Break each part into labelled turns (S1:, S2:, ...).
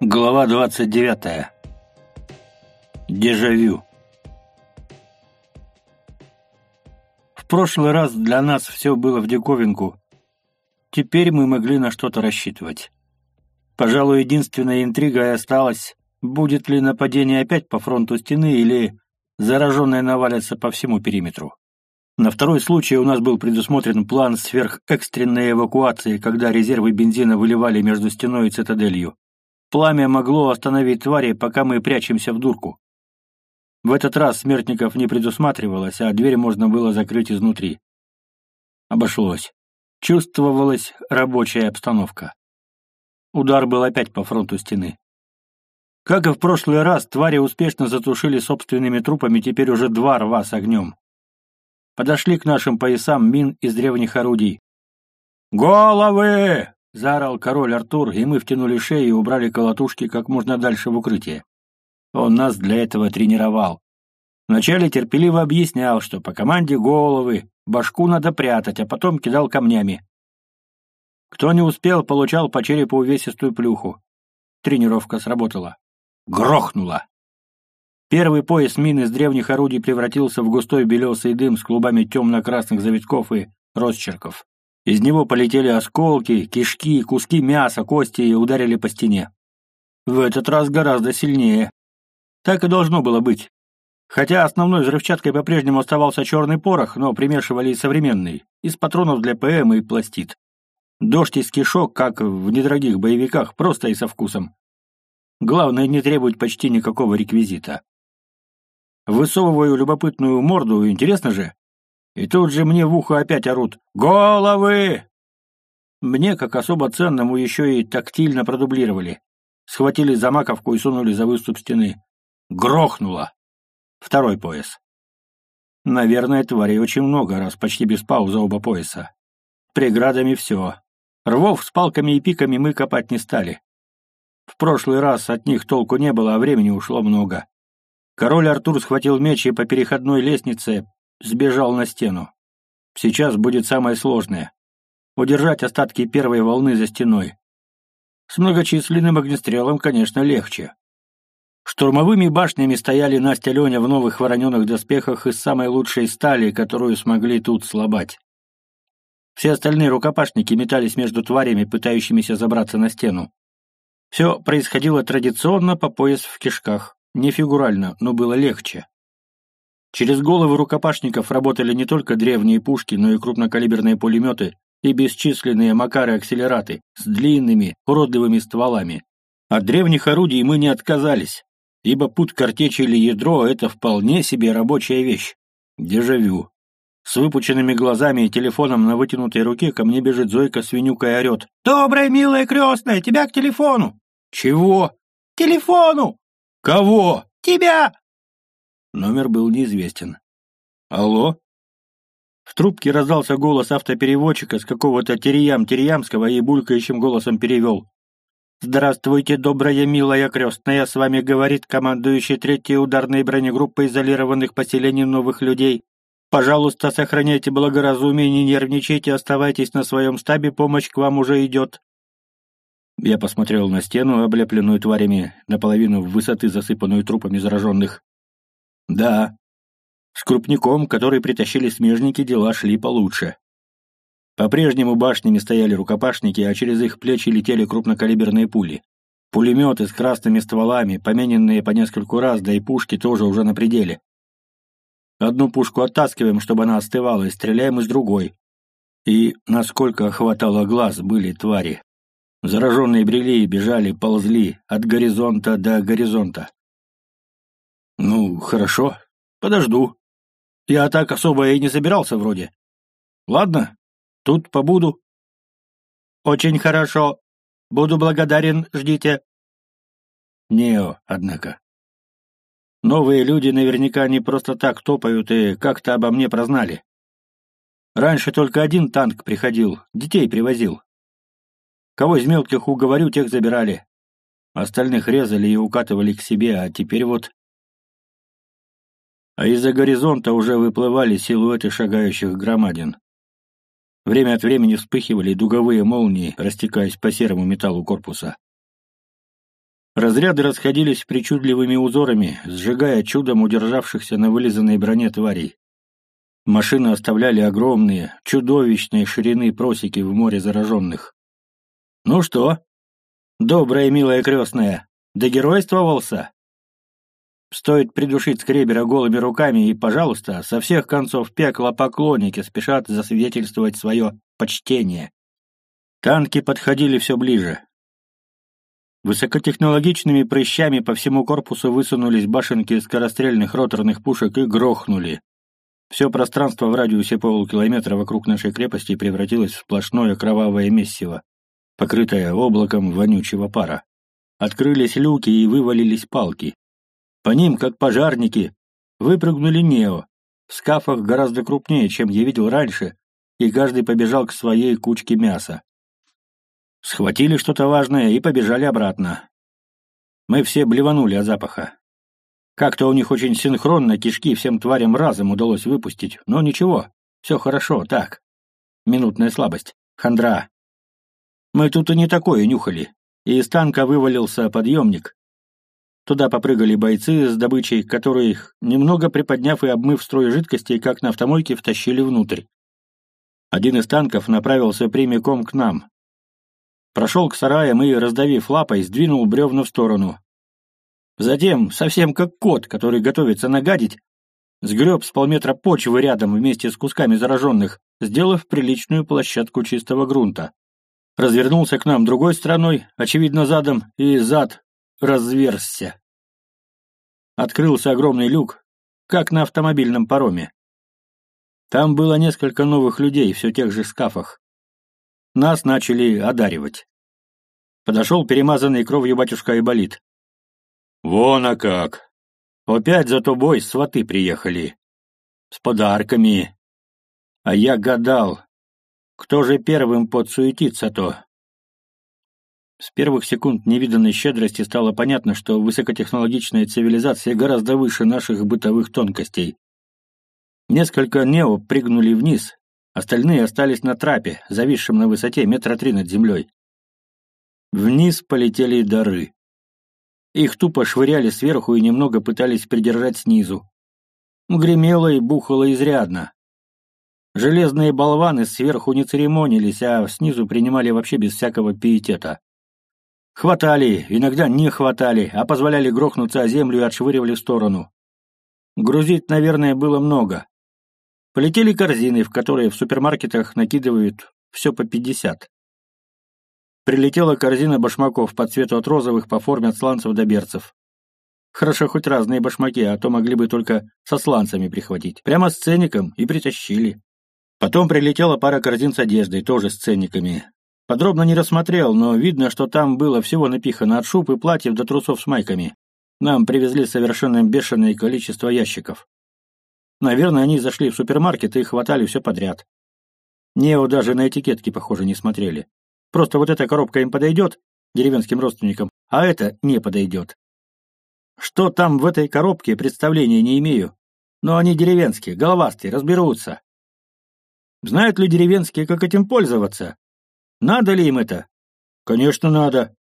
S1: Глава 29. Дежавю. В прошлый раз для нас все было в диковинку. Теперь мы могли на что-то рассчитывать. Пожалуй, единственная интрига и осталась, будет ли нападение опять по фронту стены или зараженные навалятся по всему периметру. На второй случай у нас был предусмотрен план сверхэкстренной эвакуации, когда резервы бензина выливали между стеной и цитаделью. Пламя могло остановить твари, пока мы прячемся в дурку. В этот раз смертников не предусматривалось, а дверь можно было закрыть изнутри. Обошлось. Чувствовалась рабочая обстановка. Удар был опять по фронту стены. Как и в прошлый раз, твари успешно затушили собственными трупами теперь уже два рва с огнем. Подошли к нашим поясам мин из древних орудий. «Головы!» — заорал король Артур, и мы втянули шеи и убрали колотушки как можно дальше в укрытие. Он нас для этого тренировал. Вначале терпеливо объяснял, что по команде головы башку надо прятать, а потом кидал камнями. Кто не успел, получал по черепу увесистую плюху. Тренировка сработала. Грохнула. Первый пояс мин из древних орудий превратился в густой белесый дым с клубами темно-красных завитков и росчерков. Из него полетели осколки, кишки, куски мяса, кости и ударили по стене. В этот раз гораздо сильнее. Так и должно было быть. Хотя основной взрывчаткой по-прежнему оставался черный порох, но примешивали и современный, из патронов для ПМ и пластид. Дождь из кишок, как в недорогих боевиках, просто и со вкусом. Главное, не требовать почти никакого реквизита. Высовываю любопытную морду, интересно же, и тут же мне в ухо опять орут «Головы!». Мне, как особо ценному, еще и тактильно продублировали. Схватили за маковку и сунули за выступ стены. Грохнуло. Второй пояс. Наверное, тварей очень много, раз почти без паузы оба пояса. Преградами все. Рвов с палками и пиками мы копать не стали. В прошлый раз от них толку не было, а времени ушло много. Король Артур схватил меч и по переходной лестнице сбежал на стену. Сейчас будет самое сложное — удержать остатки первой волны за стеной. С многочисленным огнестрелом, конечно, легче. Штурмовыми башнями стояли Настя Леня в новых вороненых доспехах из самой лучшей стали, которую смогли тут слабать. Все остальные рукопашники метались между тварями, пытающимися забраться на стену. Все происходило традиционно по пояс в кишках, не фигурально, но было легче. Через головы рукопашников работали не только древние пушки, но и крупнокалиберные пулеметы и бесчисленные макары-акселераты с длинными, уродливыми стволами. От древних орудий мы не отказались, ибо путь картечи или ядро — это вполне себе рабочая вещь. Дежавю. С выпученными глазами и телефоном на вытянутой руке ко мне бежит Зойка свинюка и орет. «Добрая, милая крестная, тебя к телефону!» «Чего?» «К телефону!» «Кого?» «Тебя!» Номер был неизвестен. «Алло?» В трубке раздался голос автопереводчика с какого-то Териям-Териямского и булькающим голосом перевел. «Здравствуйте, добрая, милая крестная, с вами говорит командующий третьей ударной бронегруппой изолированных поселений новых людей. Пожалуйста, сохраняйте благоразумие, не нервничайте, оставайтесь на своем стабе, помощь к вам уже идет». Я посмотрел на стену, облепленную тварями, наполовину в высоты засыпанную трупами зараженных. Да, с крупником, который притащили смежники, дела шли получше. По-прежнему башнями стояли рукопашники, а через их плечи летели крупнокалиберные пули. Пулеметы с красными стволами, помененные по нескольку раз, да и пушки тоже уже на пределе. Одну пушку оттаскиваем, чтобы она остывала, и стреляем из другой. И, насколько хватало глаз, были твари. Зараженные брели бежали, ползли от горизонта до горизонта. Хорошо, подожду. Я так особо и не собирался вроде. Ладно, тут побуду. Очень хорошо. Буду благодарен, ждите. Нео, однако. Новые люди наверняка не просто так топают и как-то обо мне прознали. Раньше только один танк приходил, детей привозил. Кого из мелких уговорю, тех забирали. Остальных резали и укатывали к себе, а теперь вот а из-за горизонта уже выплывали силуэты шагающих громадин. Время от времени вспыхивали дуговые молнии, растекаясь по серому металлу корпуса. Разряды расходились причудливыми узорами, сжигая чудом удержавшихся на вылизанной броне тварей. Машины оставляли огромные, чудовищные ширины просеки в море зараженных. «Ну что, добрая милая крестная, догеройствовался?» Стоит придушить скребера голыми руками, и, пожалуйста, со всех концов пекла поклонники спешат засвидетельствовать свое почтение. Танки подходили все ближе. Высокотехнологичными прыщами по всему корпусу высунулись башенки скорострельных роторных пушек и грохнули. Все пространство в радиусе полукилометра вокруг нашей крепости превратилось в сплошное кровавое месиво, покрытое облаком вонючего пара. Открылись люки и вывалились палки. По ним, как пожарники, выпрыгнули Нео, в скафах гораздо крупнее, чем я видел раньше, и каждый побежал к своей кучке мяса. Схватили что-то важное и побежали обратно. Мы все блеванули от запаха. Как-то у них очень синхронно кишки всем тварям разом удалось выпустить, но ничего, все хорошо, так. Минутная слабость, хандра. Мы тут и не такое нюхали, и из танка вывалился подъемник. Туда попрыгали бойцы с добычей, которые их, немного приподняв и обмыв строй жидкостей, как на автомойке, втащили внутрь. Один из танков направился прямиком к нам, Прошел к сараям и, раздавив лапой, сдвинул бревна в сторону. Затем, совсем как кот, который готовится нагадить, сгреб с полметра почвы рядом вместе с кусками зараженных, сделав приличную площадку чистого грунта. Развернулся к нам другой стороной, очевидно задом, и зад разверзся. Открылся огромный люк, как на автомобильном пароме. Там было несколько новых людей, все тех же скафах. Нас начали одаривать. Подошел перемазанный кровью батюшка Айболит. «Вон а как! Опять за тобой сваты приехали. С подарками. А я гадал, кто же первым подсуетится-то?» С первых секунд невиданной щедрости стало понятно, что высокотехнологичная цивилизация гораздо выше наших бытовых тонкостей. Несколько нео прыгнули вниз, остальные остались на трапе, зависшем на высоте метра три над землей. Вниз полетели дары. Их тупо швыряли сверху и немного пытались придержать снизу. Гремело и бухало изрядно. Железные болваны сверху не церемонились, а снизу принимали вообще без всякого пиетета. Хватали, иногда не хватали, а позволяли грохнуться о землю и отшвыривали в сторону. Грузить, наверное, было много. Полетели корзины, в которые в супермаркетах накидывают все по пятьдесят. Прилетела корзина башмаков по цвету от розовых по форме от сланцев до берцев. Хорошо хоть разные башмаки, а то могли бы только со сланцами прихватить. Прямо с ценником и притащили. Потом прилетела пара корзин с одеждой, тоже с ценниками. Подробно не рассмотрел, но видно, что там было всего напихано от шуб и платьев до трусов с майками. Нам привезли совершенно бешеное количество ящиков. Наверное, они зашли в супермаркет и хватали все подряд. Нео даже на этикетки, похоже, не смотрели. Просто вот эта коробка им подойдет, деревенским родственникам, а это не подойдет. Что там в этой коробке, представления не имею. Но они деревенские, головастые, разберутся. Знают ли деревенские, как этим пользоваться? Надо ли им это? Конечно, надо.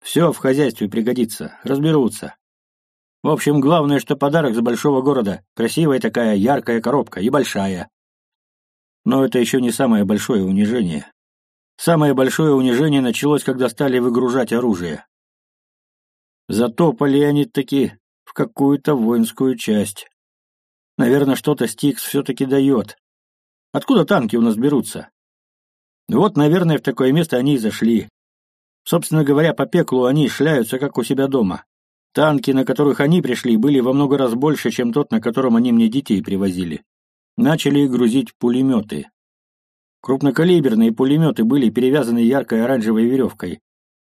S1: Все в хозяйстве пригодится, разберутся. В общем, главное, что подарок с большого города. Красивая такая яркая коробка и большая. Но это еще не самое большое унижение. Самое большое унижение началось, когда стали выгружать оружие. Затопали они таки в какую-то воинскую часть. Наверное, что-то Стикс все-таки дает. Откуда танки у нас берутся? Вот, наверное, в такое место они и зашли. Собственно говоря, по пеклу они шляются, как у себя дома. Танки, на которых они пришли, были во много раз больше, чем тот, на котором они мне детей привозили. Начали грузить пулеметы. Крупнокалиберные пулеметы были перевязаны яркой оранжевой веревкой.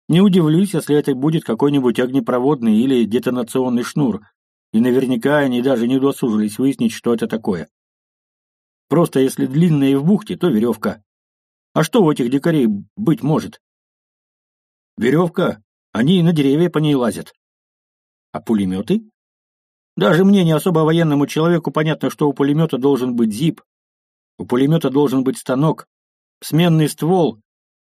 S1: Не удивлюсь, если это будет какой-нибудь огнепроводный или детонационный шнур, и наверняка они даже не удосужились выяснить, что это такое. Просто если длинная и в бухте, то веревка. А что у этих дикарей быть может? Веревка, они и на деревья по ней лазят. А пулеметы? Даже мне, не особо военному человеку, понятно, что у пулемета должен быть зип, у пулемета должен быть станок, сменный ствол,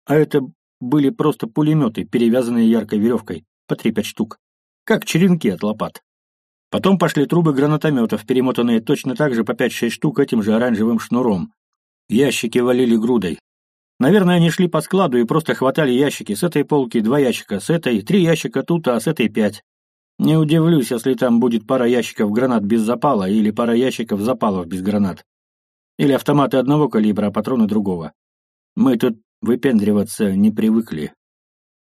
S1: а это были просто пулеметы, перевязанные яркой веревкой, по три-пять штук, как черенки от лопат. Потом пошли трубы гранатометов, перемотанные точно так же по пять-шесть штук этим же оранжевым шнуром. Ящики валили грудой. Наверное, они шли по складу и просто хватали ящики. С этой полки два ящика, с этой три ящика тут, а с этой пять. Не удивлюсь, если там будет пара ящиков гранат без запала или пара ящиков запалов без гранат. Или автоматы одного калибра, а патроны другого. Мы тут выпендриваться не привыкли.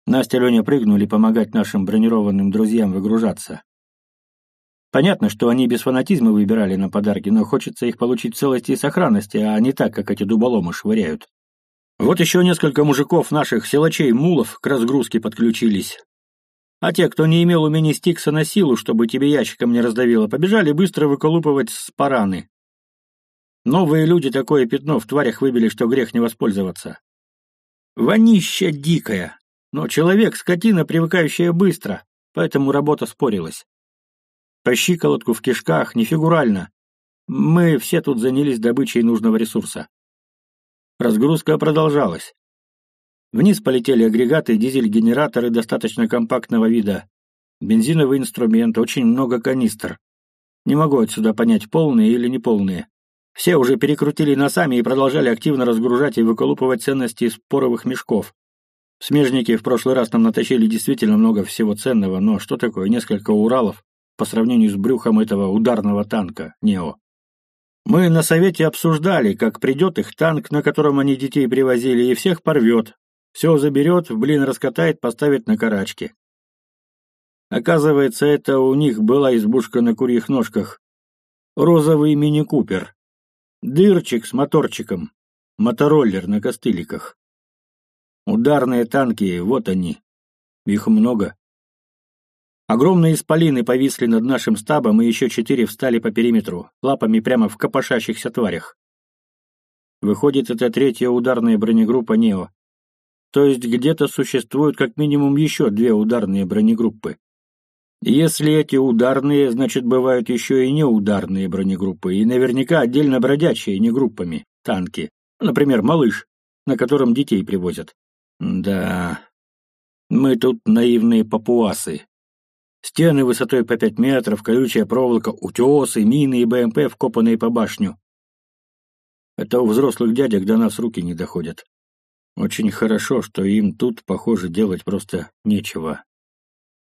S1: Настя и Леня прыгнули помогать нашим бронированным друзьям выгружаться. Понятно, что они без фанатизма выбирали на подарки, но хочется их получить в целости и сохранности, а не так, как эти дуболомы швыряют. Вот еще несколько мужиков наших силачей-мулов к разгрузке подключились. А те, кто не имел умения стикса на силу, чтобы тебе ящиком не раздавило, побежали быстро выколупывать спараны. Новые люди такое пятно в тварях выбили, что грех не воспользоваться. Вонища дикая, но человек — скотина, привыкающая быстро, поэтому работа спорилась. По щиколотку в кишках, не фигурально. Мы все тут занялись добычей нужного ресурса. Разгрузка продолжалась. Вниз полетели агрегаты, дизель-генераторы достаточно компактного вида, бензиновый инструмент, очень много канистр. Не могу отсюда понять, полные или неполные. Все уже перекрутили носами и продолжали активно разгружать и выколупывать ценности из поровых мешков. Смежники в прошлый раз нам натащили действительно много всего ценного, но что такое несколько Уралов по сравнению с брюхом этого ударного танка «Нео»? Мы на совете обсуждали, как придет их танк, на котором они детей привозили, и всех порвет. Все заберет, блин раскатает, поставит на карачки. Оказывается, это у них была избушка на курьих ножках. Розовый мини-купер. Дырчик с моторчиком. Мотороллер на костыликах. Ударные танки, вот они. Их много. Огромные исполины повисли над нашим стабом, и еще четыре встали по периметру, лапами прямо в копошащихся тварях. Выходит, это третья ударная бронегруппа «Нео». То есть где-то существуют как минимум еще две ударные бронегруппы. Если эти ударные, значит, бывают еще и неударные бронегруппы, и наверняка отдельно бродячие, не группами, танки. Например, «Малыш», на котором детей привозят. Да, мы тут наивные папуасы, Стены высотой по пять метров, колючая проволока, утесы, мины и БМП, вкопанные по башню. Это у взрослых дядек до нас руки не доходят. Очень хорошо, что им тут, похоже, делать просто нечего.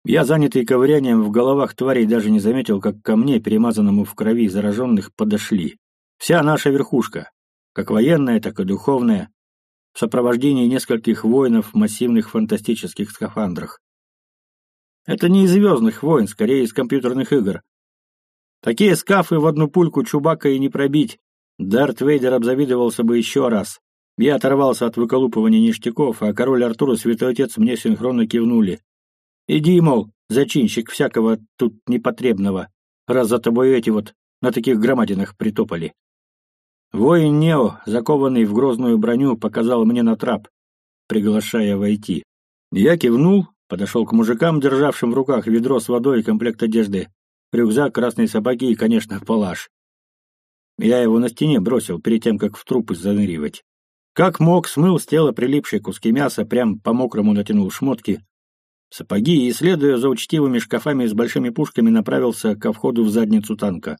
S1: Я, занятый ковырянием в головах тварей, даже не заметил, как ко мне, перемазанному в крови зараженных, подошли. Вся наша верхушка, как военная, так и духовная, в сопровождении нескольких воинов в массивных фантастических скафандрах. Это не из «Звездных войн», скорее из компьютерных игр. Такие скафы в одну пульку Чубака и не пробить. Дарт Вейдер обзавидовался бы еще раз. Я оторвался от выколупывания ништяков, а король Артур и святой отец мне синхронно кивнули. Иди, мол, зачинщик всякого тут непотребного, раз за тобой эти вот на таких громадинах притопали. Воин Нео, закованный в грозную броню, показал мне на трап, приглашая войти. Я кивнул, Подошел к мужикам, державшим в руках ведро с водой и комплект одежды, рюкзак, красные сапоги и, конечно, палаш. Я его на стене бросил, перед тем, как в трупы заныривать. Как мог, смыл с тела прилипшие куски мяса, прям по-мокрому натянул шмотки. Сапоги и, следуя за учтивыми шкафами с большими пушками, направился ко входу в задницу танка.